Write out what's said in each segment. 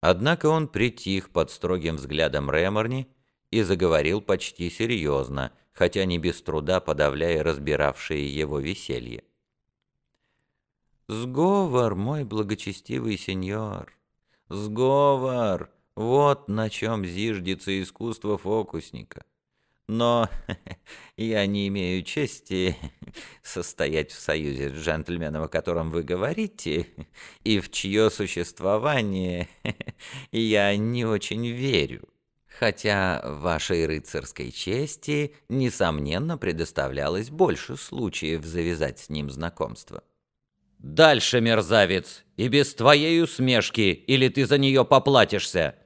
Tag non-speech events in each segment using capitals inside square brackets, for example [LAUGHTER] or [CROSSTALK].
Однако он притих под строгим взглядом Реморни и заговорил почти серьезно, хотя не без труда подавляя разбиравшее его веселье. «Сговор, мой благочестивый сеньор, сговор, вот на чем зиждется искусство фокусника. Но [LAUGHS] я не имею чести [LAUGHS] состоять в союзе с джентльменом, о котором вы говорите, и в чье существование [LAUGHS] я не очень верю. Хотя вашей рыцарской чести, несомненно, предоставлялось больше случаев завязать с ним знакомство. «Дальше, мерзавец, и без твоей усмешки, или ты за нее поплатишься!»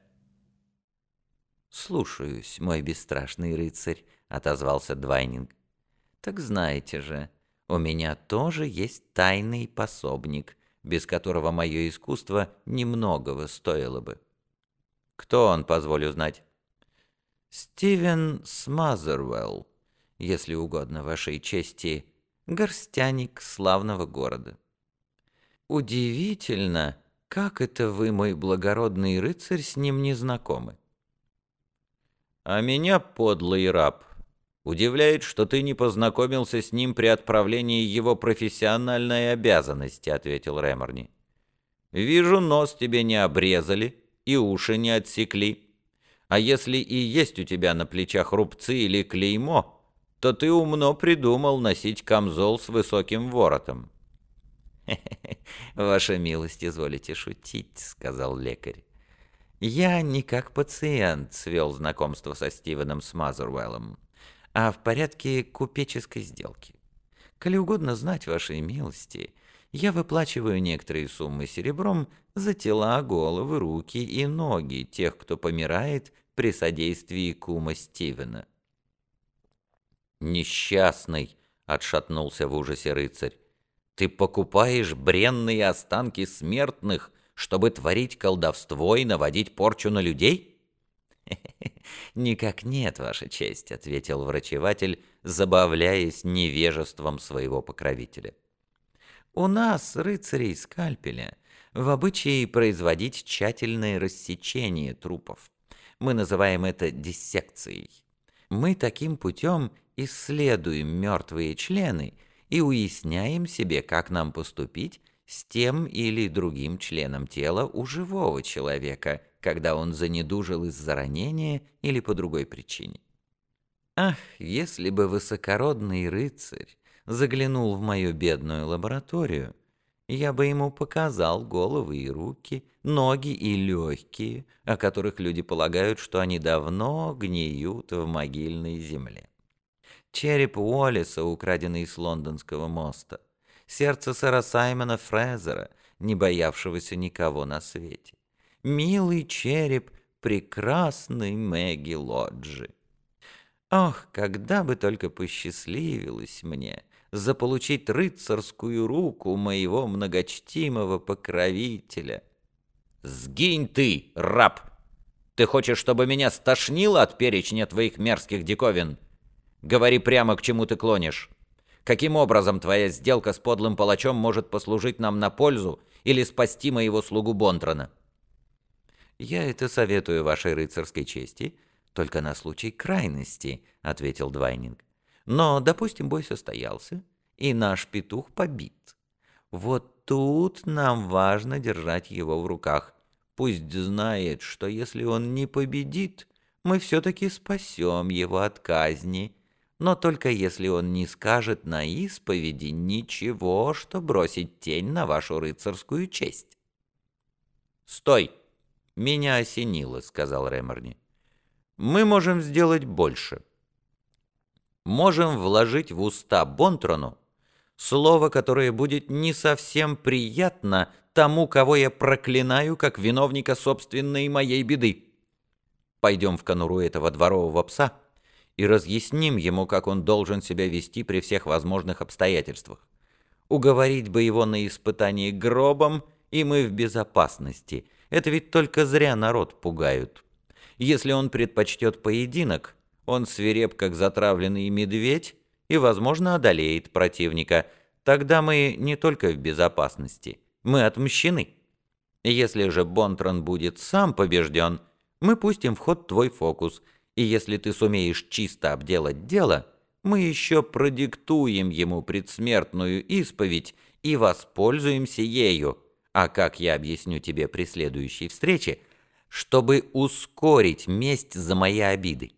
«Слушаюсь, мой бесстрашный рыцарь», — отозвался Двайнинг. «Так знаете же, у меня тоже есть тайный пособник, без которого мое искусство немногого стоило бы». «Кто он, позволю знать?» «Стивен Смазервелл, если угодно вашей чести, горстяник славного города». «Удивительно, как это вы, мой благородный рыцарь, с ним не знакомы?» А меня, подлый раб, удивляет, что ты не познакомился с ним при отправлении его профессиональной обязанности, ответил Реморни. Вижу, нос тебе не обрезали и уши не отсекли. А если и есть у тебя на плечах рубцы или клеймо, то ты умно придумал носить камзол с высоким воротом. [LAUGHS] «Ваша милость, изволите шутить», — сказал лекарь. Я не как пациент свел знакомство со Стивеном Смазервеллом, а в порядке купеческой сделки. Коли угодно знать вашей милости, я выплачиваю некоторые суммы серебром за тела, головы, руки и ноги тех, кто помирает при содействии кума Стивена. «Несчастный!» — отшатнулся в ужасе рыцарь. «Ты покупаешь бренные останки смертных чтобы творить колдовство и наводить порчу на людей?» [LAUGHS] «Никак нет, Ваша честь», — ответил врачеватель, забавляясь невежеством своего покровителя. «У нас, рыцарей скальпеля, в обычае производить тщательное рассечение трупов. Мы называем это диссекцией. Мы таким путем исследуем мертвые члены и уясняем себе, как нам поступить, с тем или другим членом тела у живого человека, когда он занедужил из-за ранения или по другой причине. Ах, если бы высокородный рыцарь заглянул в мою бедную лабораторию, я бы ему показал головы и руки, ноги и легкие, о которых люди полагают, что они давно гниют в могильной земле. Череп Уоллеса, украденный с лондонского моста — сердце сэра Саймона Фрезера, не боявшегося никого на свете. Милый череп прекрасной Мэгги Лоджи. Ох, когда бы только посчастливилось мне заполучить рыцарскую руку моего многочтимого покровителя. «Сгинь ты, раб! Ты хочешь, чтобы меня стошнило от перечня твоих мерзких диковин? Говори прямо, к чему ты клонишь. Каким образом твоя сделка с подлым палачом может послужить нам на пользу или спасти моего слугу Бонтрона?» «Я это советую вашей рыцарской чести, только на случай крайности», — ответил Двайнинг. «Но, допустим, бой состоялся, и наш петух побит. Вот тут нам важно держать его в руках. Пусть знает, что если он не победит, мы все-таки спасем его от казни» но только если он не скажет на исповеди ничего, что бросить тень на вашу рыцарскую честь. «Стой! Меня осенило», — сказал Реморни. «Мы можем сделать больше. Можем вложить в уста Бонтрону слово, которое будет не совсем приятно тому, кого я проклинаю как виновника собственной моей беды. Пойдем в конуру этого дворового пса» и разъясним ему, как он должен себя вести при всех возможных обстоятельствах. Уговорить бы его на испытание гробом, и мы в безопасности. Это ведь только зря народ пугают. Если он предпочтет поединок, он свиреп, как затравленный медведь, и, возможно, одолеет противника. Тогда мы не только в безопасности, мы отмщены. Если же Бонтрон будет сам побежден, мы пустим в ход твой фокус, и если ты сумеешь чисто обделать дело, мы еще продиктуем ему предсмертную исповедь и воспользуемся ею, а как я объясню тебе при следующей встрече, чтобы ускорить месть за мои обиды.